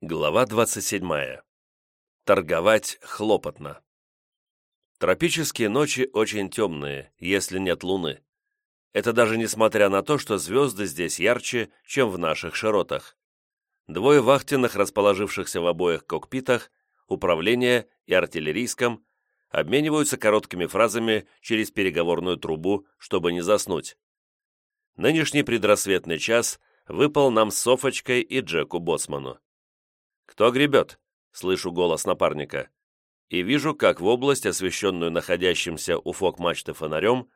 Глава 27. Торговать хлопотно. Тропические ночи очень темные, если нет луны. Это даже несмотря на то, что звезды здесь ярче, чем в наших широтах. Двое вахтенных, расположившихся в обоих кокпитах, управления и артиллерийском, обмениваются короткими фразами через переговорную трубу, чтобы не заснуть. Нынешний предрассветный час выпал нам с Софочкой и Джеку Боцману. «Кто гребет?» — слышу голос напарника. И вижу, как в область, освещенную находящимся у фок-мачты фонарем,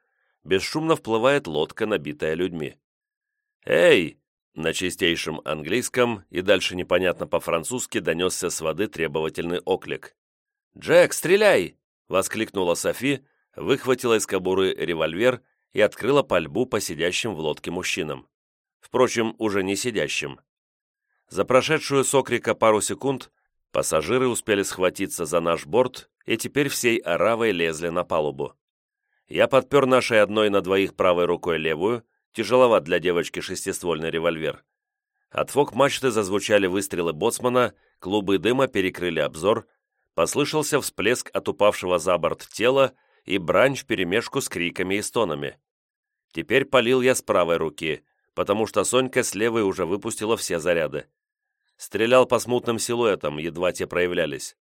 бесшумно вплывает лодка, набитая людьми. «Эй!» — на чистейшем английском и дальше непонятно по-французски донесся с воды требовательный оклик. «Джек, стреляй!» — воскликнула Софи, выхватила из кобуры револьвер и открыла пальбу по сидящим в лодке мужчинам. Впрочем, уже не сидящим. За прошедшую с окрика пару секунд пассажиры успели схватиться за наш борт и теперь всей оравой лезли на палубу. Я подпер нашей одной на двоих правой рукой левую, тяжеловат для девочки шестиствольный револьвер. От фок-мачты зазвучали выстрелы боцмана, клубы дыма перекрыли обзор, послышался всплеск от упавшего за борт тела и брань вперемешку с криками и стонами. Теперь полил я с правой руки, потому что Сонька с левой уже выпустила все заряды. Стрелял по смутным силуэтам, едва те проявлялись.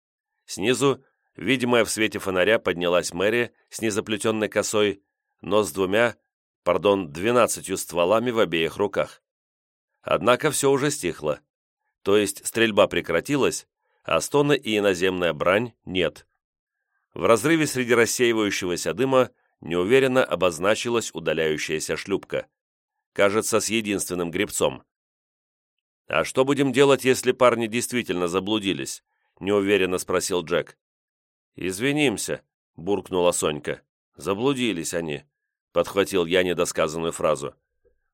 Снизу, видимая в свете фонаря, поднялась Мэри с незаплетенной косой, но с двумя, пардон, двенадцатью стволами в обеих руках. Однако все уже стихло. То есть стрельба прекратилась, а стоны и иноземная брань нет. В разрыве среди рассеивающегося дыма неуверенно обозначилась удаляющаяся шлюпка. Кажется, с единственным гребцом. «А что будем делать, если парни действительно заблудились?» — неуверенно спросил Джек. «Извинимся», — буркнула Сонька. «Заблудились они», — подхватил я недосказанную фразу.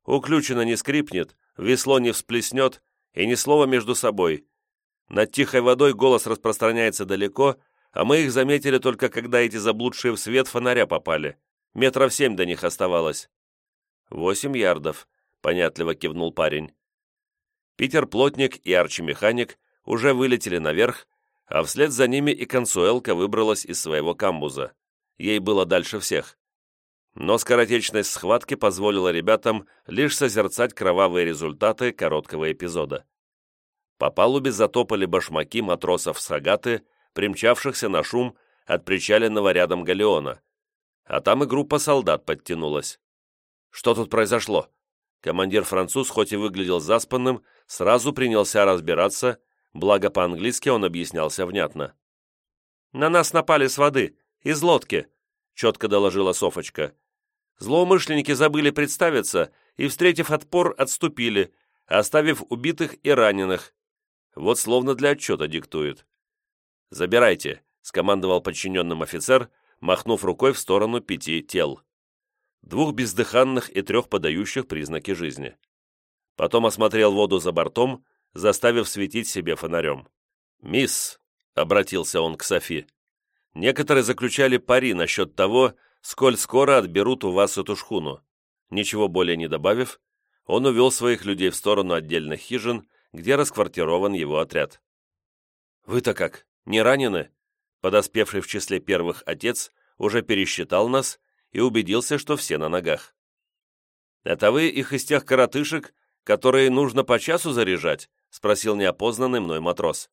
«Уключено не скрипнет, весло не всплеснет, и ни слова между собой. Над тихой водой голос распространяется далеко, а мы их заметили только когда эти заблудшие в свет фонаря попали. Метров семь до них оставалось». «Восемь ярдов», — понятливо кивнул парень. Питер Плотник и Арчи Механик уже вылетели наверх, а вслед за ними и Консуэлка выбралась из своего камбуза. Ей было дальше всех. Но скоротечность схватки позволила ребятам лишь созерцать кровавые результаты короткого эпизода. По палубе затопали башмаки матросов Сагаты, примчавшихся на шум от причаленного рядом галеона. А там и группа солдат подтянулась. Что тут произошло? Командир-француз, хоть и выглядел заспанным, сразу принялся разбираться, благо по-английски он объяснялся внятно. «На нас напали с воды, из лодки», — четко доложила Софочка. «Злоумышленники забыли представиться и, встретив отпор, отступили, оставив убитых и раненых. Вот словно для отчета диктует». «Забирайте», — скомандовал подчиненным офицер, махнув рукой в сторону пяти тел двух бездыханных и трех подающих признаки жизни. Потом осмотрел воду за бортом, заставив светить себе фонарем. «Мисс», — обратился он к Софи, — «некоторые заключали пари насчет того, сколь скоро отберут у вас эту шхуну». Ничего более не добавив, он увел своих людей в сторону отдельных хижин, где расквартирован его отряд. «Вы-то как, не ранены?» Подоспевший в числе первых отец уже пересчитал нас и убедился, что все на ногах. «Это вы их из тех коротышек, которые нужно по часу заряжать?» — спросил неопознанный мной матрос.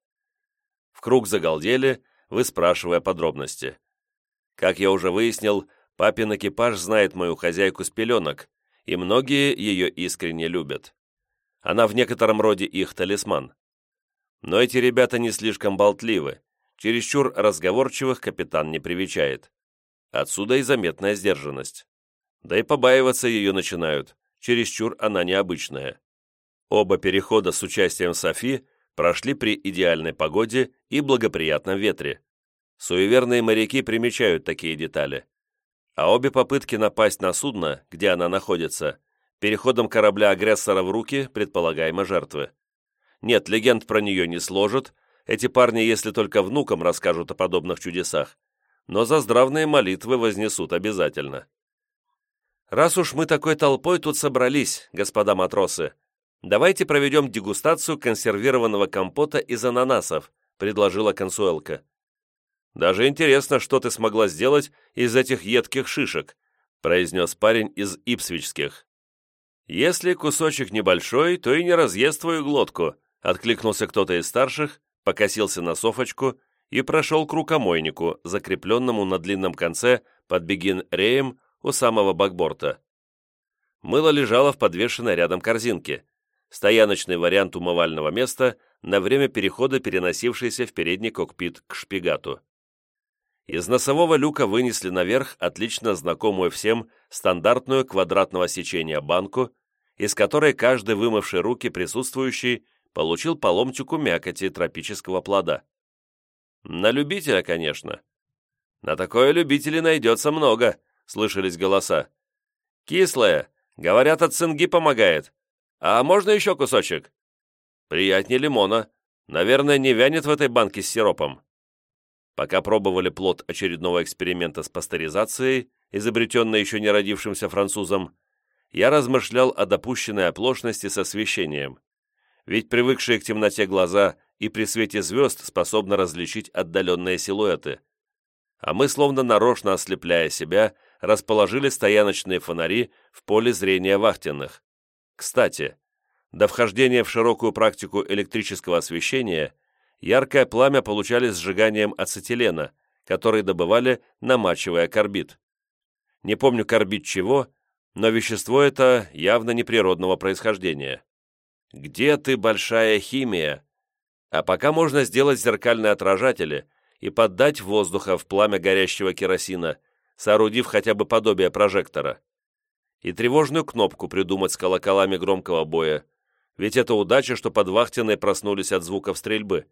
В круг загалдели, выспрашивая подробности. Как я уже выяснил, папин экипаж знает мою хозяйку с пеленок, и многие ее искренне любят. Она в некотором роде их талисман. Но эти ребята не слишком болтливы, чересчур разговорчивых капитан не привечает. Отсюда и заметная сдержанность. Да и побаиваться ее начинают, чересчур она необычная. Оба перехода с участием Софи прошли при идеальной погоде и благоприятном ветре. Суеверные моряки примечают такие детали. А обе попытки напасть на судно, где она находится, переходом корабля-агрессора в руки предполагаемой жертвы. Нет, легенд про нее не сложат, эти парни, если только внукам расскажут о подобных чудесах, но за здравные молитвы вознесут обязательно. «Раз уж мы такой толпой тут собрались, господа матросы, давайте проведем дегустацию консервированного компота из ананасов», предложила консуэлка. «Даже интересно, что ты смогла сделать из этих едких шишек», произнес парень из ипсвичских. «Если кусочек небольшой, то и не разъест твою глотку», откликнулся кто-то из старших, покосился на софочку и прошел к рукомойнику, закрепленному на длинном конце под бегин-реем у самого бакборта. Мыло лежало в подвешенной рядом корзинке, стояночный вариант умывального места, на время перехода переносившийся в передний кокпит к шпигату. Из носового люка вынесли наверх отлично знакомую всем стандартную квадратного сечения банку, из которой каждый вымывший руки присутствующий получил по ломтику мякоти тропического плода. На любителя, конечно. На такое любителей найдется много, слышались голоса. Кислая, говорят, от цинги помогает. А можно еще кусочек? Приятнее лимона. Наверное, не вянет в этой банке с сиропом. Пока пробовали плод очередного эксперимента с пастеризацией, изобретенной еще не родившимся французом, я размышлял о допущенной оплошности с освещением. Ведь привыкшие к темноте глаза и при свете звезд способны различить отдаленные силуэты. А мы, словно нарочно ослепляя себя, расположили стояночные фонари в поле зрения вахтенных. Кстати, до вхождения в широкую практику электрического освещения яркое пламя получали сжиганием ацетилена, который добывали, намачивая карбид. Не помню карбид чего, но вещество это явно неприродного происхождения. Где ты, большая химия? А пока можно сделать зеркальные отражатели и поддать воздуха в пламя горящего керосина, соорудив хотя бы подобие прожектора. И тревожную кнопку придумать с колоколами громкого боя, ведь это удача, что подвахтенные проснулись от звуков стрельбы.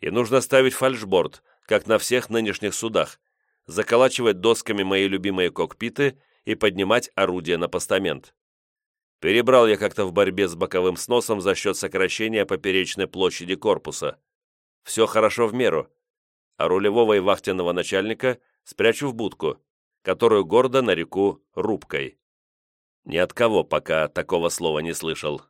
И нужно ставить фальшборд, как на всех нынешних судах, заколачивать досками мои любимые кокпиты и поднимать орудия на постамент. Перебрал я как-то в борьбе с боковым сносом за счет сокращения поперечной площади корпуса. Все хорошо в меру. А рулевого и вахтенного начальника спрячу в будку, которую гордо нареку рубкой. Ни от кого пока такого слова не слышал.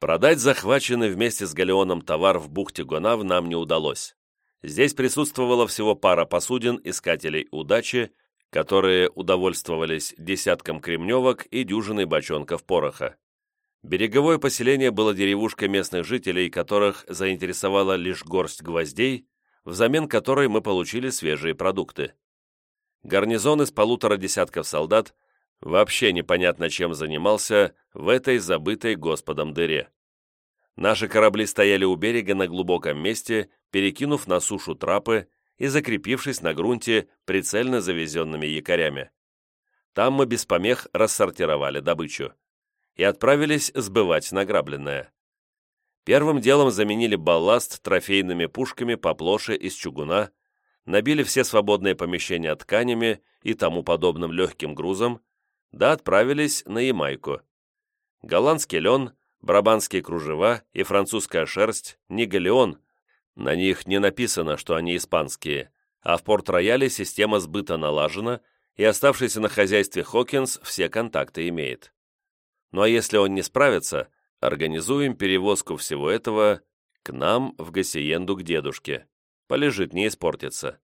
Продать захваченный вместе с галеоном товар в бухте Гонав нам не удалось. Здесь присутствовала всего пара посудин искателей удачи которые удовольствовались десятком кремневок и дюжиной бочонков пороха. Береговое поселение было деревушкой местных жителей, которых заинтересовала лишь горсть гвоздей, взамен которой мы получили свежие продукты. Гарнизон из полутора десятков солдат вообще непонятно чем занимался в этой забытой Господом дыре. Наши корабли стояли у берега на глубоком месте, перекинув на сушу трапы и закрепившись на грунте прицельно завезенными якорями. Там мы без помех рассортировали добычу и отправились сбывать награбленное. Первым делом заменили балласт трофейными пушками поплоше из чугуна, набили все свободные помещения тканями и тому подобным легким грузом, да отправились на Ямайку. Голландский лен, брабанские кружева и французская шерсть не галеон, на них не написано, что они испанские, а в Порт-Рояле система сбыта налажена, и оставшийся на хозяйстве Хокинс все контакты имеет. Ну а если он не справится, организуем перевозку всего этого к нам в Гассиенду к дедушке. Полежит, не испортится.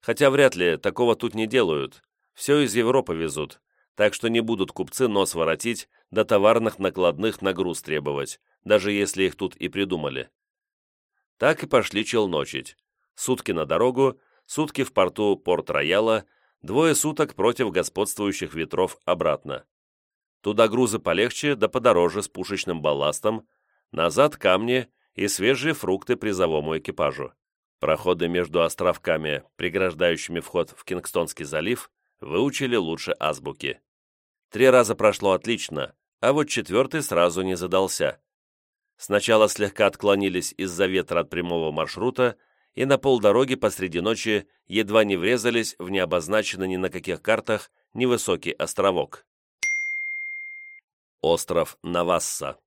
Хотя вряд ли такого тут не делают. Все из Европы везут, так что не будут купцы нос воротить, до товарных накладных на груз требовать, даже если их тут и придумали. Так и пошли челночить. Сутки на дорогу, сутки в порту Порт-Рояла, двое суток против господствующих ветров обратно. Туда грузы полегче, да подороже с пушечным балластом, назад камни и свежие фрукты призовому экипажу. Проходы между островками, преграждающими вход в Кингстонский залив, выучили лучше азбуки. Три раза прошло отлично, а вот четвертый сразу не задался. Сначала слегка отклонились из-за ветра от прямого маршрута и на полдороги посреди ночи едва не врезались в необозначенный ни на каких картах невысокий островок. Остров Навасса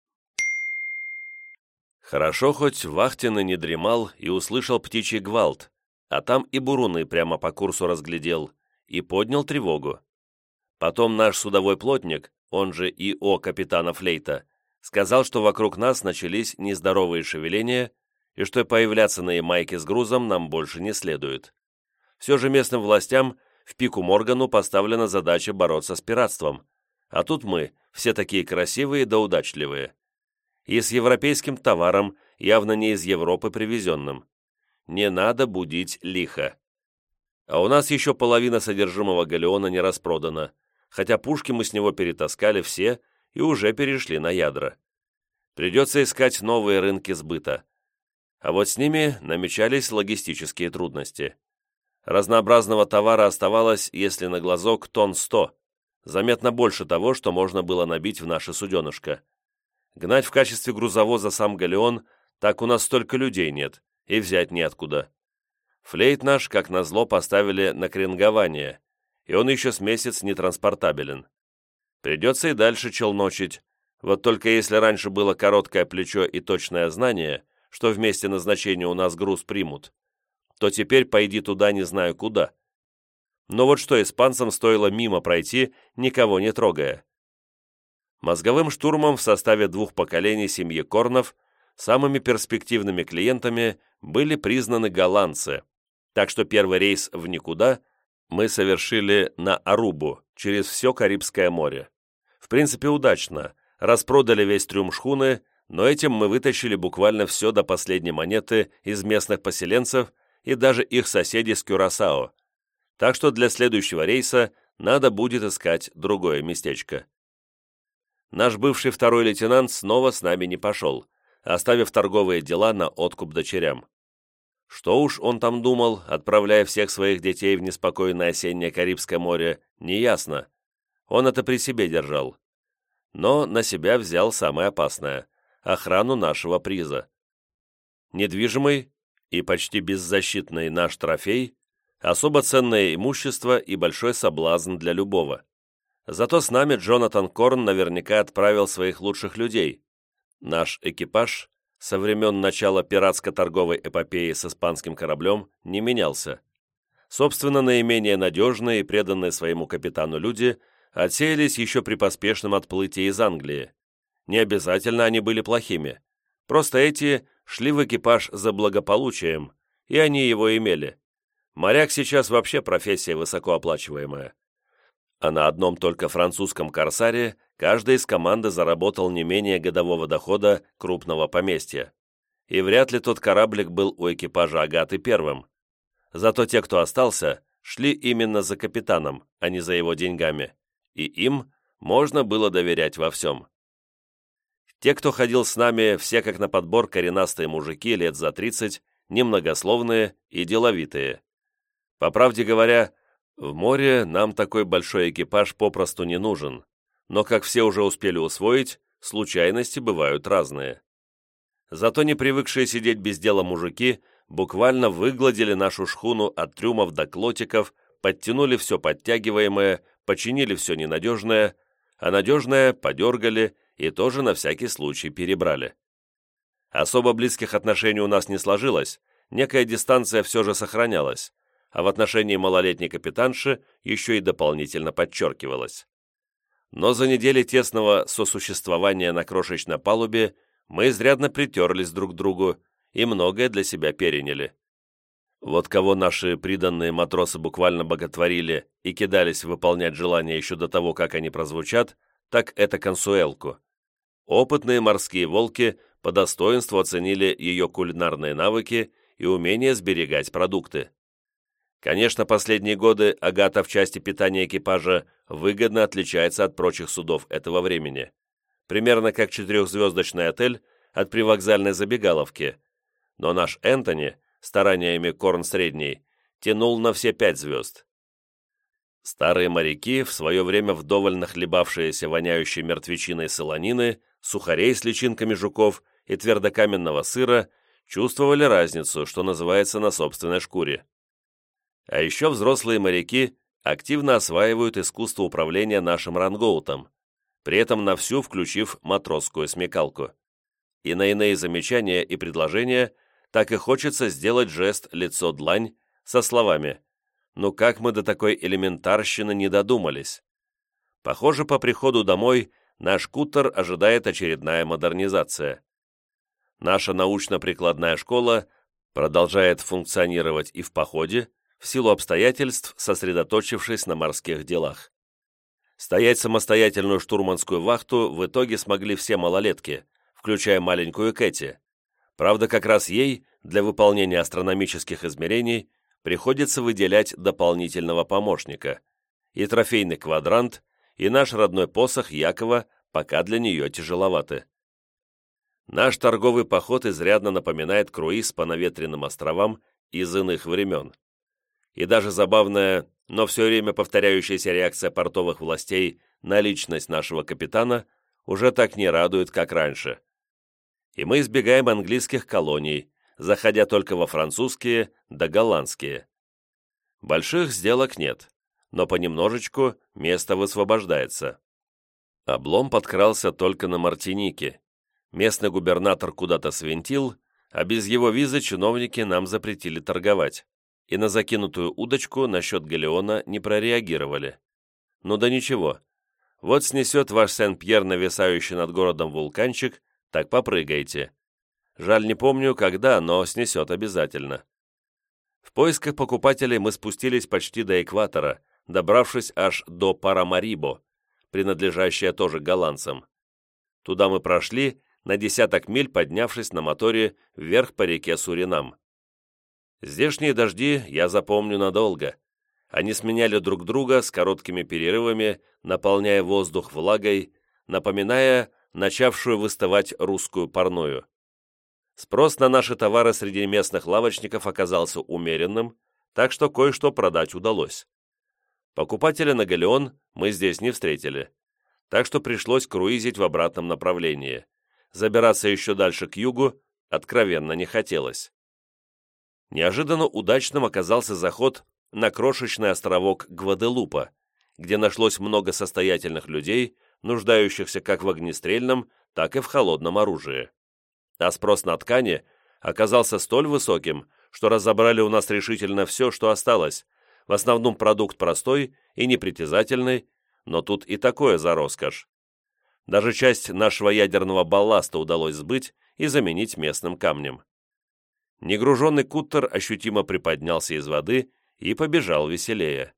Хорошо, хоть Вахтин не дремал и услышал птичий гвалт, а там и буруны прямо по курсу разглядел и поднял тревогу. Потом наш судовой плотник, он же ИО капитана Флейта, сказал, что вокруг нас начались нездоровые шевеления и что появляться на Ямайке с грузом нам больше не следует. Все же местным властям в пику Моргану поставлена задача бороться с пиратством, а тут мы, все такие красивые да удачливые. И с европейским товаром, явно не из Европы привезенным. Не надо будить лихо. А у нас еще половина содержимого галеона не распродана, хотя пушки мы с него перетаскали все и уже перешли на ядра. Придется искать новые рынки сбыта. А вот с ними намечались логистические трудности. Разнообразного товара оставалось, если на глазок, тонн сто, заметно больше того, что можно было набить в наше суденышко. Гнать в качестве грузовоза сам галеон, так у нас столько людей нет, и взять неоткуда. Флейт наш, как назло, поставили на кренгование, и он еще с месяц не транспортабелен. Придется и дальше челночить, вот только если раньше было короткое плечо и точное знание, что вместе назначения у нас груз примут, то теперь пойди туда не знаю куда. Но вот что испанцам стоило мимо пройти, никого не трогая. Мозговым штурмом в составе двух поколений семьи Корнов самыми перспективными клиентами были признаны голландцы, так что первый рейс в никуда мы совершили на Арубу, через все Карибское море. В принципе, удачно, распродали весь трюм шхуны, но этим мы вытащили буквально все до последней монеты из местных поселенцев и даже их соседей с Кюрасао. Так что для следующего рейса надо будет искать другое местечко. Наш бывший второй лейтенант снова с нами не пошел, оставив торговые дела на откуп дочерям. Что уж он там думал, отправляя всех своих детей в неспокойное осеннее Карибское море, неясно. Он это при себе держал. Но на себя взял самое опасное – охрану нашего приза. Недвижимый и почти беззащитный наш трофей, особо ценное имущество и большой соблазн для любого. Зато с нами Джонатан Корн наверняка отправил своих лучших людей. Наш экипаж со времен начала пиратско-торговой эпопеи с испанским кораблем не менялся. Собственно, наименее надежные и преданные своему капитану люди отсеялись еще при поспешном отплытии из Англии. Не обязательно они были плохими. Просто эти шли в экипаж за благополучием, и они его имели. Моряк сейчас вообще профессия высокооплачиваемая. А на одном только французском «Корсаре» каждый из команды заработал не менее годового дохода крупного поместья. И вряд ли тот кораблик был у экипажа «Агаты» первым. Зато те, кто остался, шли именно за капитаном, а не за его деньгами. И им можно было доверять во всем. Те, кто ходил с нами, все как на подбор коренастые мужики лет за 30, немногословные и деловитые. По правде говоря, в море нам такой большой экипаж попросту не нужен, но, как все уже успели усвоить, случайности бывают разные. Зато не привыкшие сидеть без дела мужики буквально выгладили нашу шхуну от трюмов до клотиков, подтянули все подтягиваемое, починили все ненадежное, а надежное подергали и тоже на всякий случай перебрали. Особо близких отношений у нас не сложилось, некая дистанция все же сохранялась, а в отношении малолетней капитанши еще и дополнительно подчеркивалась. Но за недели тесного сосуществования на крошечной палубе мы изрядно притерлись друг к другу и многое для себя переняли. Вот кого наши приданные матросы буквально боготворили и кидались выполнять желания еще до того, как они прозвучат, так это консуэлку. Опытные морские волки по достоинству оценили ее кулинарные навыки и умение сберегать продукты. Конечно, последние годы Агата в части питания экипажа выгодно отличается от прочих судов этого времени. Примерно как четырехзвездочный отель от привокзальной забегаловки. Но наш Энтони, стараниями Корн Средний, тянул на все пять звезд. Старые моряки, в свое время вдоволь нахлебавшиеся воняющей мертвечиной солонины, сухарей с личинками жуков и твердокаменного сыра, чувствовали разницу, что называется, на собственной шкуре. А еще взрослые моряки активно осваивают искусство управления нашим рангоутом, при этом на всю включив матросскую смекалку. И на иные замечания и предложения так и хочется сделать жест лицо-длань со словами «Ну как мы до такой элементарщины не додумались?» Похоже, по приходу домой наш кутер ожидает очередная модернизация. Наша научно-прикладная школа продолжает функционировать и в походе, в силу обстоятельств, сосредоточившись на морских делах. Стоять самостоятельную штурманскую вахту в итоге смогли все малолетки, включая маленькую Кэти. Правда, как раз ей, для выполнения астрономических измерений, приходится выделять дополнительного помощника. И трофейный квадрант, и наш родной посох Якова пока для нее тяжеловаты. Наш торговый поход изрядно напоминает круиз по наветренным островам из иных времен. И даже забавная, но все время повторяющаяся реакция портовых властей на личность нашего капитана уже так не радует, как раньше. И мы избегаем английских колоний, заходя только во французские да голландские. Больших сделок нет, но понемножечку место высвобождается. Облом подкрался только на Мартинике, Местный губернатор куда-то свинтил, а без его визы чиновники нам запретили торговать, и на закинутую удочку насчет галеона не прореагировали. Ну да ничего. Вот снесет ваш Сен-Пьер нависающий над городом вулканчик, так попрыгайте. Жаль, не помню, когда, но снесет обязательно. В поисках покупателей мы спустились почти до экватора, добравшись аж до Парамарибо, принадлежащая тоже голландцам. Туда мы прошли на десяток миль поднявшись на моторе вверх по реке Суринам. Здешние дожди я запомню надолго. Они сменяли друг друга с короткими перерывами, наполняя воздух влагой, напоминая начавшую выставать русскую парную. Спрос на наши товары среди местных лавочников оказался умеренным, так что кое-что продать удалось. Покупателя на галеон мы здесь не встретили, так что пришлось круизить в обратном направлении забираться еще дальше к югу откровенно не хотелось. Неожиданно удачным оказался заход на крошечный островок Гваделупа, где нашлось много состоятельных людей, нуждающихся как в огнестрельном, так и в холодном оружии. А спрос на ткани оказался столь высоким, что разобрали у нас решительно все, что осталось, в основном продукт простой и непритязательный, но тут и такое за роскошь. Даже часть нашего ядерного балласта удалось сбыть и заменить местным камнем. Негруженный куттер ощутимо приподнялся из воды и побежал веселее.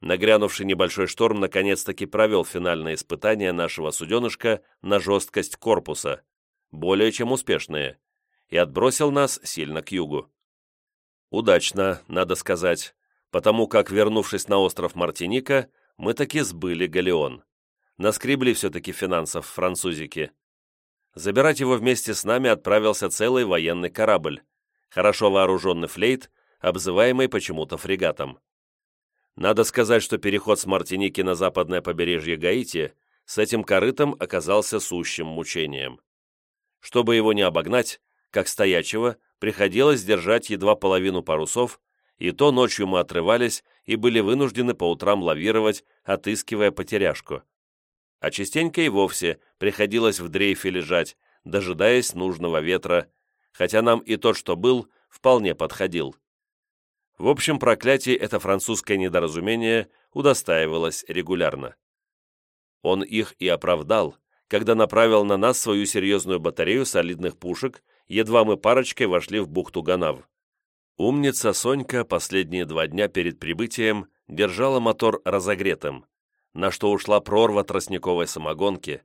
Нагрянувший небольшой шторм наконец-таки провел финальное испытание нашего суденышка на жесткость корпуса, более чем успешные, и отбросил нас сильно к югу. Удачно, надо сказать, потому как, вернувшись на остров Мартиника, мы таки сбыли галеон наскребли все-таки финансов французики. Забирать его вместе с нами отправился целый военный корабль, хорошо вооруженный флейт, обзываемый почему-то фрегатом. Надо сказать, что переход с Мартиники на западное побережье Гаити с этим корытом оказался сущим мучением. Чтобы его не обогнать, как стоячего, приходилось держать едва половину парусов, и то ночью мы отрывались и были вынуждены по утрам лавировать, отыскивая потеряшку а частенько и вовсе приходилось в дрейфе лежать, дожидаясь нужного ветра, хотя нам и тот, что был, вполне подходил. В общем, проклятие это французское недоразумение удостаивалось регулярно. Он их и оправдал, когда направил на нас свою серьезную батарею солидных пушек, едва мы парочкой вошли в бухту Ганав. Умница Сонька последние два дня перед прибытием держала мотор разогретым, на что ушла прорва тростниковой самогонки,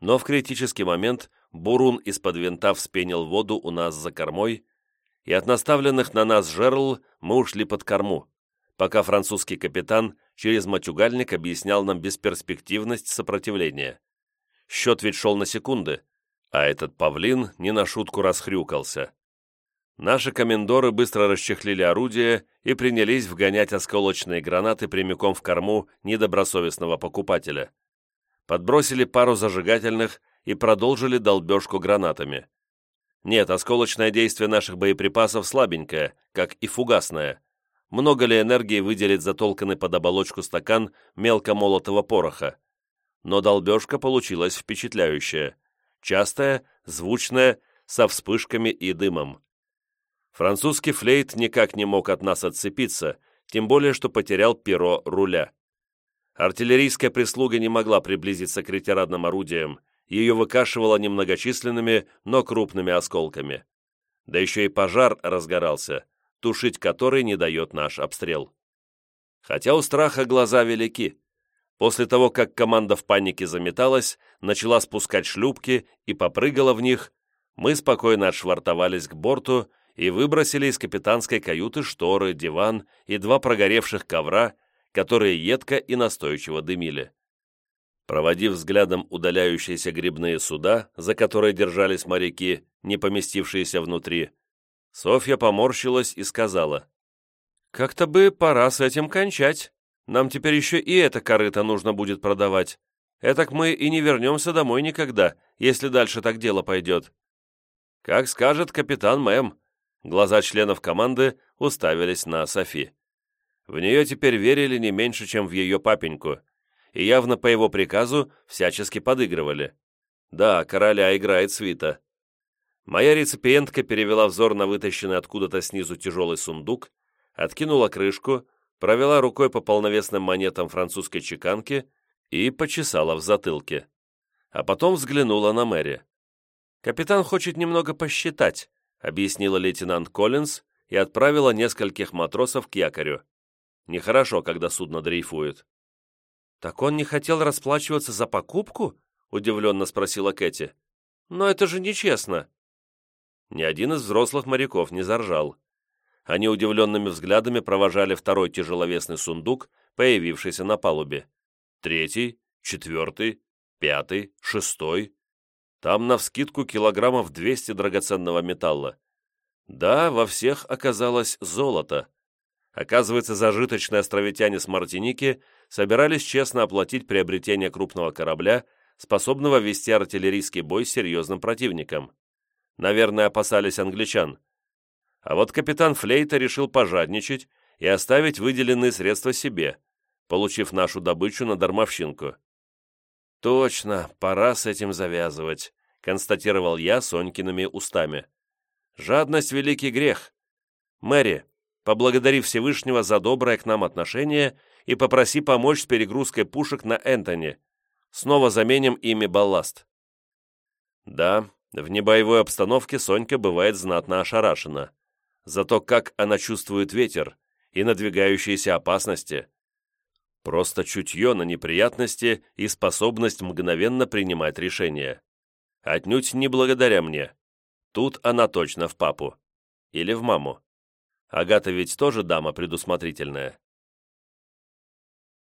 но в критический момент бурун из-под винта вспенил воду у нас за кормой, и от наставленных на нас жерл мы ушли под корму, пока французский капитан через матюгальник объяснял нам бесперспективность сопротивления. Счет ведь шел на секунды, а этот павлин не на шутку расхрюкался. Наши комендоры быстро расчехлили орудия и принялись вгонять осколочные гранаты прямиком в корму недобросовестного покупателя. Подбросили пару зажигательных и продолжили долбежку гранатами. Нет, осколочное действие наших боеприпасов слабенькое, как и фугасное. Много ли энергии выделит затолканный под оболочку стакан мелко молотого пороха? Но долбежка получилась впечатляющая. Частая, звучная, со вспышками и дымом. Французский флейт никак не мог от нас отцепиться, тем более, что потерял перо руля. Артиллерийская прислуга не могла приблизиться к ретирадным орудиям, ее выкашивало немногочисленными, но крупными осколками. Да еще и пожар разгорался, тушить который не дает наш обстрел. Хотя у страха глаза велики. После того, как команда в панике заметалась, начала спускать шлюпки и попрыгала в них, мы спокойно отшвартовались к борту и выбросили из капитанской каюты шторы, диван и два прогоревших ковра, которые едко и настойчиво дымили. Проводив взглядом удаляющиеся грибные суда, за которые держались моряки, не поместившиеся внутри, Софья поморщилась и сказала, «Как-то бы пора с этим кончать. Нам теперь еще и это корыто нужно будет продавать. Этак мы и не вернемся домой никогда, если дальше так дело пойдет». «Как скажет капитан Мэм», глаза членов команды уставились на Софи. В нее теперь верили не меньше, чем в ее папеньку, и явно по его приказу всячески подыгрывали. Да, короля играет свита. Моя реципиентка перевела взор на вытащенный откуда-то снизу тяжелый сундук, откинула крышку, провела рукой по полновесным монетам французской чеканки и почесала в затылке. А потом взглянула на Мэри. «Капитан хочет немного посчитать», объяснила лейтенант Коллинз и отправила нескольких матросов к якорю. Нехорошо, когда судно дрейфует. «Так он не хотел расплачиваться за покупку?» — удивленно спросила Кэти. «Но это же нечестно!» Ни один из взрослых моряков не заржал. Они удивленными взглядами провожали второй тяжеловесный сундук, появившийся на палубе. Третий, четвертый, пятый, шестой. Там навскидку килограммов 200 драгоценного металла. Да, во всех оказалось золото. Оказывается, зажиточные островитяне с Мартиники собирались честно оплатить приобретение крупного корабля, способного вести артиллерийский бой с серьезным противником. Наверное, опасались англичан. А вот капитан Флейта решил пожадничать и оставить выделенные средства себе, получив нашу добычу на дармовщинку. «Точно, пора с этим завязывать», — констатировал я Сонькиными устами. «Жадность — великий грех. Мэри, поблагодари Всевышнего за доброе к нам отношение и попроси помочь с перегрузкой пушек на Энтони. Снова заменим ими балласт». Да, в небоевой обстановке Сонька бывает знатно ошарашена. Зато как она чувствует ветер и надвигающиеся опасности. Просто чутье на неприятности и способность мгновенно принимать решения. Отнюдь не благодаря мне. Тут она точно в папу. Или в маму. Агата ведь тоже дама предусмотрительная.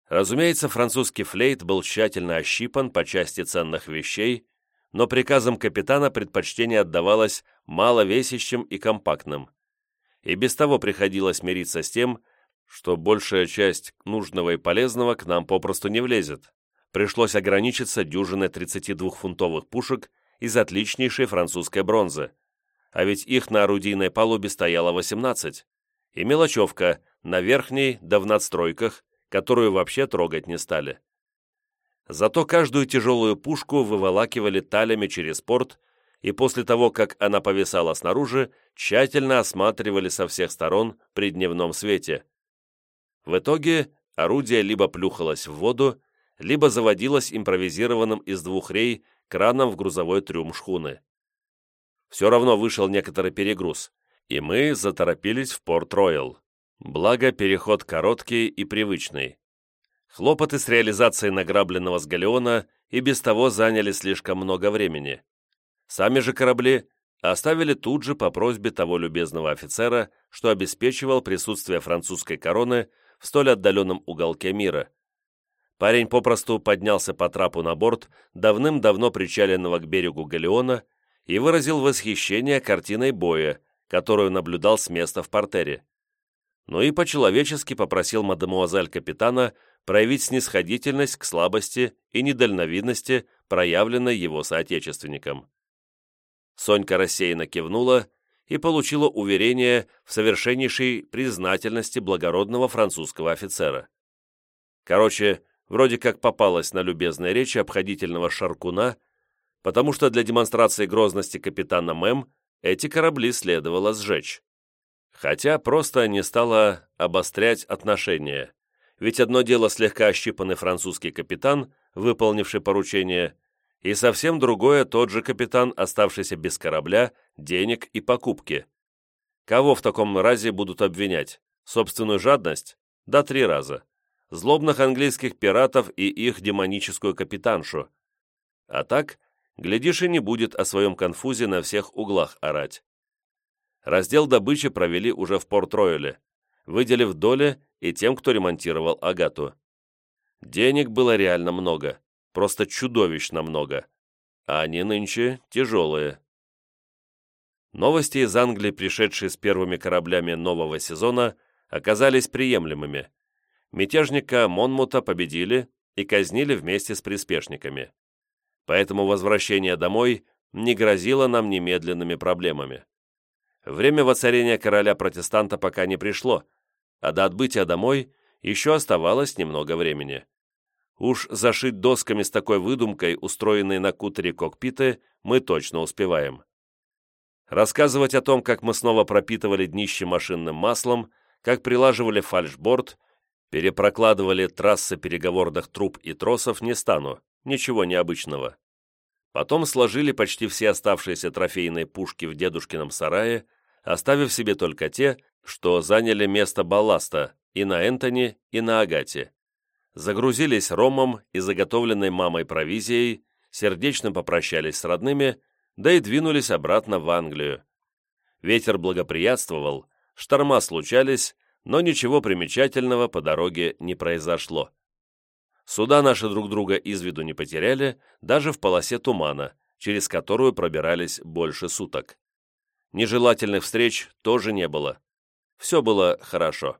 Разумеется, французский флейт был тщательно ощипан по части ценных вещей, но приказам капитана предпочтение отдавалось маловесящим и компактным. И без того приходилось мириться с тем, что большая часть нужного и полезного к нам попросту не влезет. Пришлось ограничиться дюжиной 32-фунтовых пушек из отличнейшей французской бронзы, а ведь их на орудийной палубе стояло 18, и мелочевка на верхней да в надстройках, которую вообще трогать не стали. Зато каждую тяжелую пушку выволакивали талями через порт, и после того, как она повисала снаружи, тщательно осматривали со всех сторон при дневном свете. В итоге орудие либо плюхалось в воду, либо заводилось импровизированным из двух рей краном в грузовой трюм шхуны. Все равно вышел некоторый перегруз, и мы заторопились в Порт-Роял. Благо, переход короткий и привычный. Хлопоты с реализацией награбленного с галеона и без того заняли слишком много времени. Сами же корабли оставили тут же по просьбе того любезного офицера, что обеспечивал присутствие французской короны в столь отдаленном уголке мира. Парень попросту поднялся по трапу на борт давным-давно причаленного к берегу галеона и выразил восхищение картиной боя, которую наблюдал с места в портере. Ну и по-человечески попросил мадемуазель капитана проявить снисходительность к слабости и недальновидности, проявленной его соотечественником. Сонька рассеянно кивнула и получила уверение в совершеннейшей признательности благородного французского офицера. Короче, вроде как попалась на любезной речи обходительного Шаркуна, потому что для демонстрации грозности капитана Мэм эти корабли следовало сжечь. Хотя просто не стала обострять отношения, ведь одно дело слегка ощипанный французский капитан, выполнивший поручение, и совсем другое тот же капитан, оставшийся без корабля, денег и покупки. Кого в таком разе будут обвинять? Собственную жадность? Да три раза. Злобных английских пиратов и их демоническую капитаншу. А так, глядишь, и не будет о своем конфузе на всех углах орать. Раздел добычи провели уже в Порт-Ройле, выделив доли и тем, кто ремонтировал Агату. Денег было реально много, просто чудовищно много, а они нынче тяжелые. Новости из Англии, пришедшие с первыми кораблями нового сезона, оказались приемлемыми. Мятежника Монмута победили и казнили вместе с приспешниками. Поэтому возвращение домой не грозило нам немедленными проблемами. Время воцарения короля-протестанта пока не пришло, а до отбытия домой еще оставалось немного времени. Уж зашить досками с такой выдумкой, устроенной на кутере кокпиты, мы точно успеваем. Рассказывать о том, как мы снова пропитывали днище машинным маслом, как прилаживали фальшборд, перепрокладывали трассы переговорных труб и тросов, не стану, ничего необычного. Потом сложили почти все оставшиеся трофейные пушки в дедушкином сарае, оставив себе только те, что заняли место балласта и на Энтони, и на Агате. Загрузились ромом и заготовленной мамой провизией, сердечно попрощались с родными, да и двинулись обратно в Англию. Ветер благоприятствовал, шторма случались, но ничего примечательного по дороге не произошло. Суда наши друг друга из виду не потеряли, даже в полосе тумана, через которую пробирались больше суток. Нежелательных встреч тоже не было. Все было хорошо.